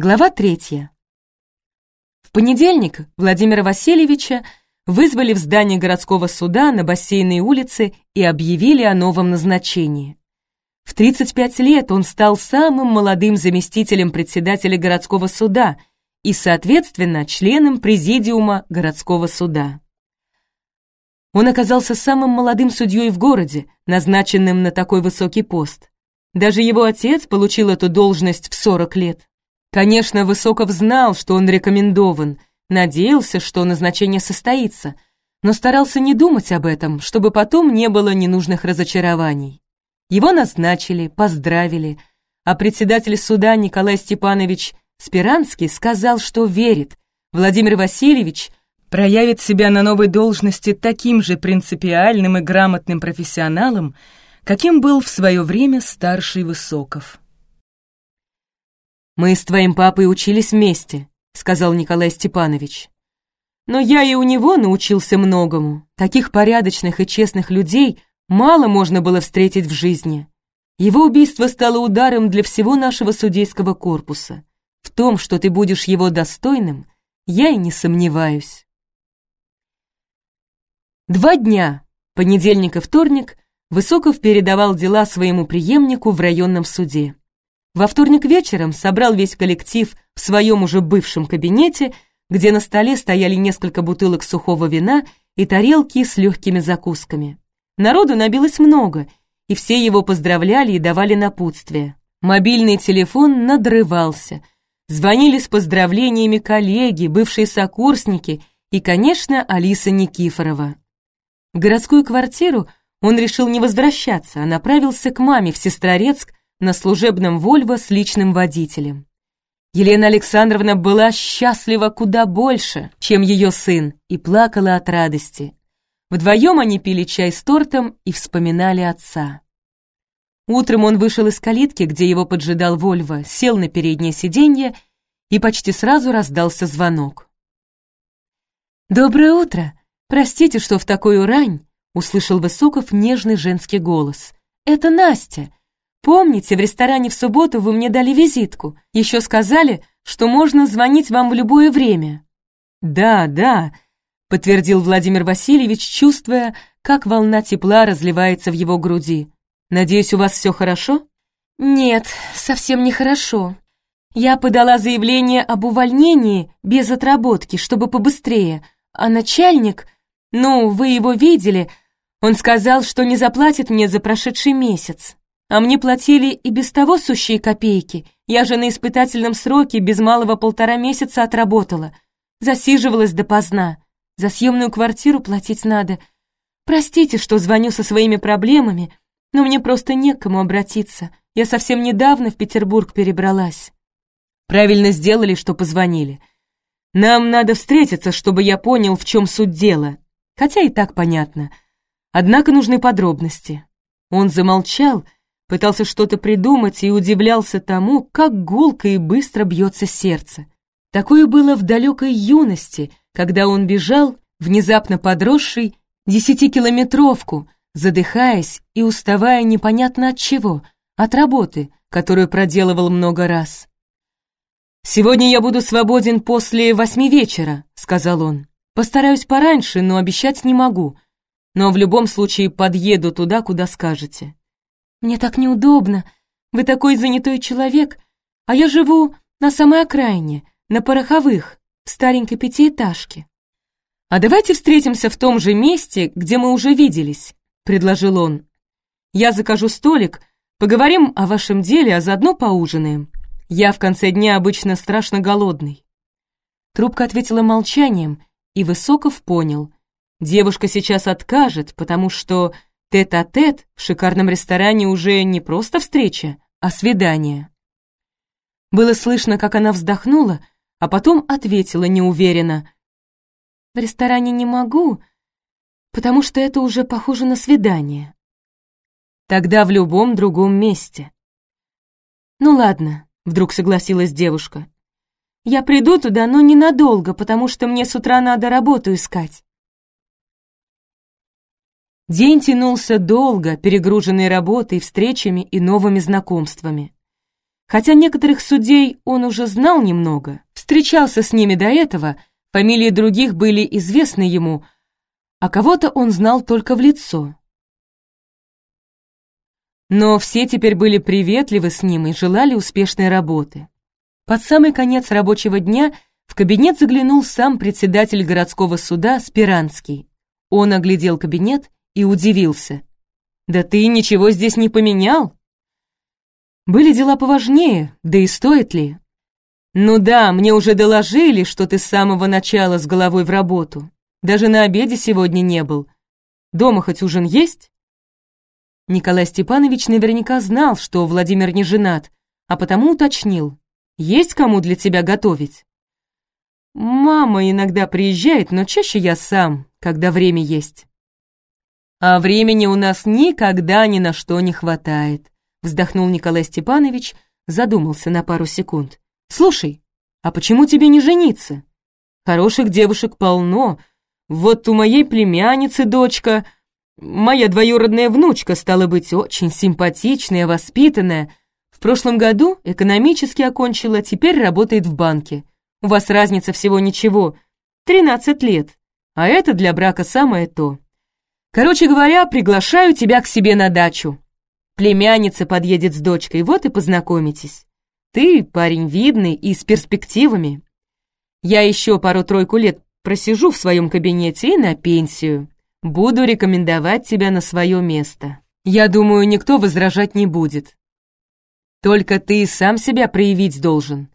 Глава третья. В понедельник Владимира Васильевича вызвали в здание городского суда на бассейной улице и объявили о новом назначении. В 35 лет он стал самым молодым заместителем председателя городского суда и, соответственно, членом президиума городского суда. Он оказался самым молодым судьей в городе, назначенным на такой высокий пост. Даже его отец получил эту должность в 40 лет. Конечно, Высоков знал, что он рекомендован, надеялся, что назначение состоится, но старался не думать об этом, чтобы потом не было ненужных разочарований. Его назначили, поздравили, а председатель суда Николай Степанович Спиранский сказал, что верит, Владимир Васильевич проявит себя на новой должности таким же принципиальным и грамотным профессионалом, каким был в свое время старший Высоков. «Мы с твоим папой учились вместе», — сказал Николай Степанович. «Но я и у него научился многому. Таких порядочных и честных людей мало можно было встретить в жизни. Его убийство стало ударом для всего нашего судейского корпуса. В том, что ты будешь его достойным, я и не сомневаюсь». Два дня, понедельник и вторник, Высоков передавал дела своему преемнику в районном суде. Во вторник вечером собрал весь коллектив в своем уже бывшем кабинете, где на столе стояли несколько бутылок сухого вина и тарелки с легкими закусками. Народу набилось много, и все его поздравляли и давали напутствие. Мобильный телефон надрывался. Звонили с поздравлениями коллеги, бывшие сокурсники и, конечно, Алиса Никифорова. В городскую квартиру он решил не возвращаться, а направился к маме в Сестрорецк на служебном «Вольво» с личным водителем. Елена Александровна была счастлива куда больше, чем ее сын, и плакала от радости. Вдвоем они пили чай с тортом и вспоминали отца. Утром он вышел из калитки, где его поджидал Вольво, сел на переднее сиденье и почти сразу раздался звонок. «Доброе утро! Простите, что в такую рань!» — услышал Высоков нежный женский голос. «Это Настя! Помните, в ресторане в субботу вы мне дали визитку. Еще сказали, что можно звонить вам в любое время». «Да, да», — подтвердил Владимир Васильевич, чувствуя, как волна тепла разливается в его груди. «Надеюсь, у вас все хорошо?» «Нет, совсем не хорошо. Я подала заявление об увольнении без отработки, чтобы побыстрее, а начальник, ну, вы его видели, он сказал, что не заплатит мне за прошедший месяц. А мне платили и без того сущие копейки. Я же на испытательном сроке без малого полтора месяца отработала. Засиживалась допоздна. За съемную квартиру платить надо. Простите, что звоню со своими проблемами, но мне просто не к кому обратиться. Я совсем недавно в Петербург перебралась. Правильно сделали, что позвонили. Нам надо встретиться, чтобы я понял, в чем суть дела. Хотя и так понятно. Однако нужны подробности. Он замолчал, пытался что-то придумать и удивлялся тому, как гулко и быстро бьется сердце. Такое было в далекой юности, когда он бежал, внезапно подросший, десятикилометровку, задыхаясь и уставая непонятно от чего, от работы, которую проделывал много раз. «Сегодня я буду свободен после восьми вечера», — сказал он. «Постараюсь пораньше, но обещать не могу. Но в любом случае подъеду туда, куда скажете». Мне так неудобно. Вы такой занятой человек, а я живу на самой окраине, на Пороховых, в старенькой пятиэтажке. А давайте встретимся в том же месте, где мы уже виделись, предложил он. Я закажу столик, поговорим о вашем деле, а заодно поужинаем. Я в конце дня обычно страшно голодный. Трубка ответила молчанием, и Высоков понял. Девушка сейчас откажет, потому что Тет-а-тет -тет в шикарном ресторане уже не просто встреча, а свидание. Было слышно, как она вздохнула, а потом ответила неуверенно. «В ресторане не могу, потому что это уже похоже на свидание». «Тогда в любом другом месте». «Ну ладно», — вдруг согласилась девушка. «Я приду туда, но ненадолго, потому что мне с утра надо работу искать». День тянулся долго, перегруженный работой, встречами и новыми знакомствами. Хотя некоторых судей он уже знал немного, встречался с ними до этого, фамилии других были известны ему, а кого-то он знал только в лицо. Но все теперь были приветливы с ним и желали успешной работы. Под самый конец рабочего дня в кабинет заглянул сам председатель городского суда Спиранский. Он оглядел кабинет и удивился. «Да ты ничего здесь не поменял?» «Были дела поважнее, да и стоит ли?» «Ну да, мне уже доложили, что ты с самого начала с головой в работу. Даже на обеде сегодня не был. Дома хоть ужин есть?» Николай Степанович наверняка знал, что Владимир не женат, а потому уточнил. «Есть кому для тебя готовить?» «Мама иногда приезжает, но чаще я сам, когда время есть». «А времени у нас никогда ни на что не хватает», вздохнул Николай Степанович, задумался на пару секунд. «Слушай, а почему тебе не жениться? Хороших девушек полно. Вот у моей племянницы дочка...» Моя двоюродная внучка, стала быть, очень симпатичная, воспитанная. В прошлом году экономически окончила, теперь работает в банке. У вас разница всего ничего, 13 лет. А это для брака самое то. Короче говоря, приглашаю тебя к себе на дачу. Племянница подъедет с дочкой, вот и познакомитесь. Ты парень видный и с перспективами. Я еще пару-тройку лет просижу в своем кабинете и на пенсию. Буду рекомендовать тебя на свое место. Я думаю, никто возражать не будет. Только ты сам себя проявить должен.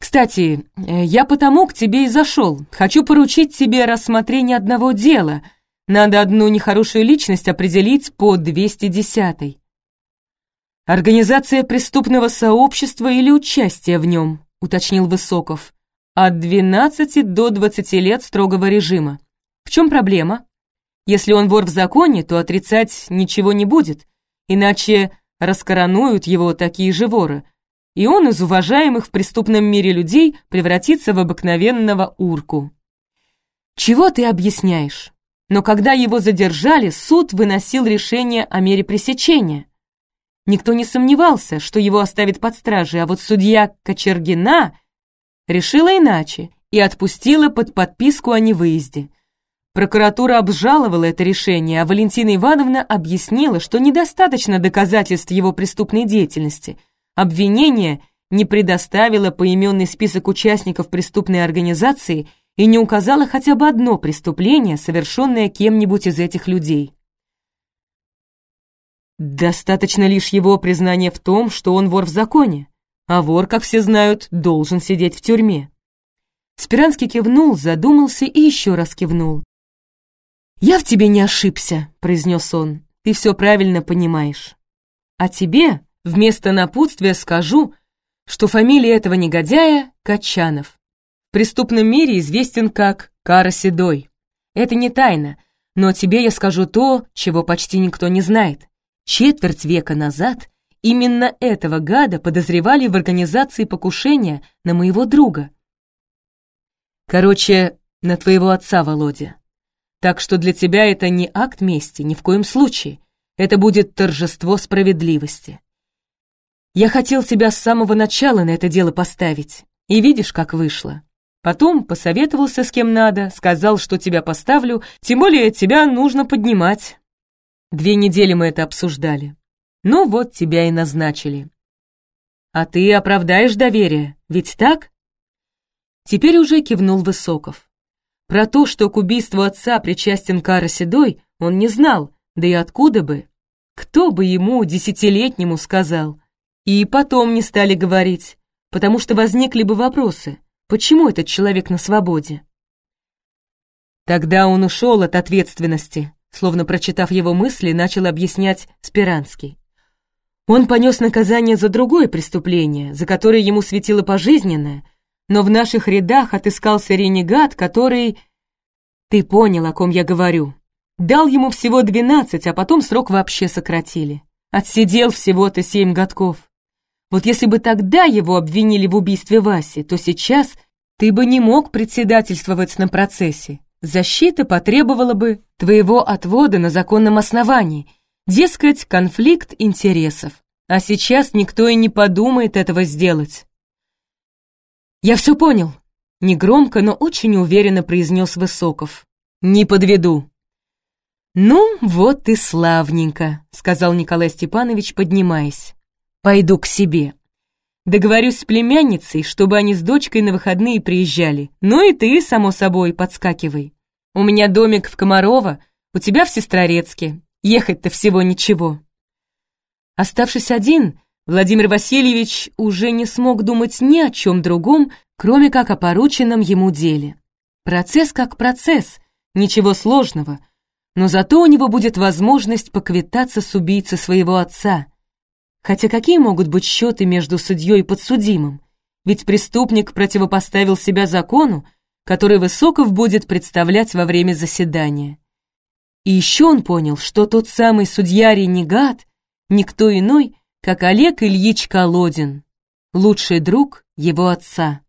Кстати, э, я потому к тебе и зашел. Хочу поручить тебе рассмотрение одного дела. Надо одну нехорошую личность определить по 210-й. Организация преступного сообщества или участие в нем, уточнил Высоков. От 12 до 20 лет строгого режима. В чем проблема? Если он вор в законе, то отрицать ничего не будет, иначе раскоронуют его такие же воры, и он из уважаемых в преступном мире людей превратится в обыкновенного урку. Чего ты объясняешь? Но когда его задержали, суд выносил решение о мере пресечения. Никто не сомневался, что его оставят под стражей, а вот судья Кочергина решила иначе и отпустила под подписку о невыезде – Прокуратура обжаловала это решение, а Валентина Ивановна объяснила, что недостаточно доказательств его преступной деятельности. Обвинение не предоставило поименный список участников преступной организации и не указало хотя бы одно преступление, совершенное кем-нибудь из этих людей. Достаточно лишь его признания в том, что он вор в законе, а вор, как все знают, должен сидеть в тюрьме. Спиранский кивнул, задумался и еще раз кивнул. «Я в тебе не ошибся», — произнес он. «Ты все правильно понимаешь. А тебе вместо напутствия скажу, что фамилия этого негодяя — Качанов. В преступном мире известен как Кара Седой. Это не тайна, но тебе я скажу то, чего почти никто не знает. Четверть века назад именно этого гада подозревали в организации покушения на моего друга. Короче, на твоего отца, Володя. Так что для тебя это не акт мести, ни в коем случае. Это будет торжество справедливости. Я хотел тебя с самого начала на это дело поставить, и видишь, как вышло. Потом посоветовался с кем надо, сказал, что тебя поставлю, тем более тебя нужно поднимать. Две недели мы это обсуждали. Ну вот тебя и назначили. А ты оправдаешь доверие, ведь так? Теперь уже кивнул Высоков. Про то, что к убийству отца причастен Кара Седой, он не знал, да и откуда бы. Кто бы ему, десятилетнему, сказал? И потом не стали говорить, потому что возникли бы вопросы, почему этот человек на свободе? Тогда он ушел от ответственности, словно прочитав его мысли, начал объяснять Спиранский. Он понес наказание за другое преступление, за которое ему светило пожизненное, но в наших рядах отыскался ренегат, который... Ты понял, о ком я говорю. Дал ему всего двенадцать, а потом срок вообще сократили. Отсидел всего-то семь годков. Вот если бы тогда его обвинили в убийстве Васи, то сейчас ты бы не мог председательствовать на процессе. Защита потребовала бы твоего отвода на законном основании. Дескать, конфликт интересов. а сейчас никто и не подумает этого сделать. «Я все понял», — негромко, но очень уверенно произнес Высоков. «Не подведу». «Ну, вот и славненько», — сказал Николай Степанович, поднимаясь. «Пойду к себе. Договорюсь с племянницей, чтобы они с дочкой на выходные приезжали. Ну и ты, само собой, подскакивай. У меня домик в Комарово, у тебя в Сестрорецке. Ехать-то всего ничего». Оставшись один, Владимир Васильевич уже не смог думать ни о чем другом, кроме как о порученном ему деле. Процесс как процесс, ничего сложного, но зато у него будет возможность поквитаться с убийцей своего отца. Хотя какие могут быть счеты между судьей и подсудимым? Ведь преступник противопоставил себя закону, который Высоков будет представлять во время заседания. И еще он понял, что тот самый судья-ренегат — никто иной, как Олег Ильич Колодин, лучший друг его отца.